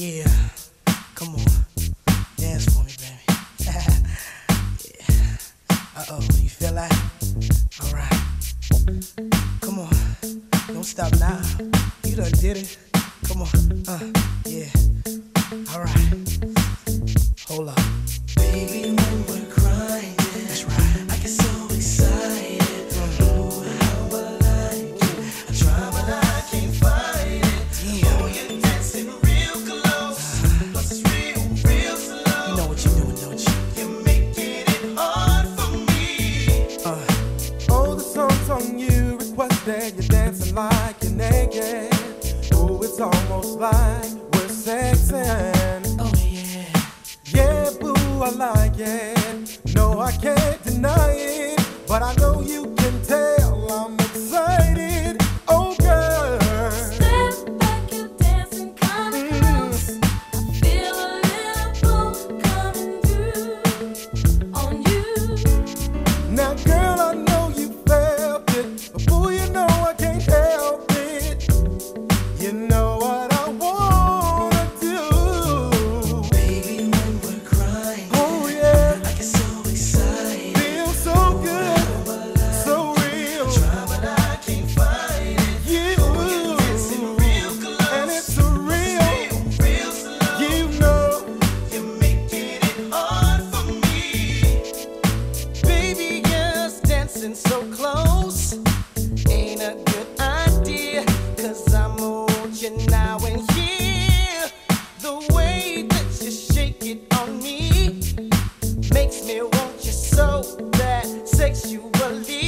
Yeah, come on, dance for me, baby. yeah. Uh oh, you feel like? Alright. Come on, don't stop now. You done did it. Come on, uh, yeah. Alright. It's almost like we're sexing. Oh yeah. Yeah, boo, I like it. No, I can't deny it. But I know you Makes me want you so bad, sexually.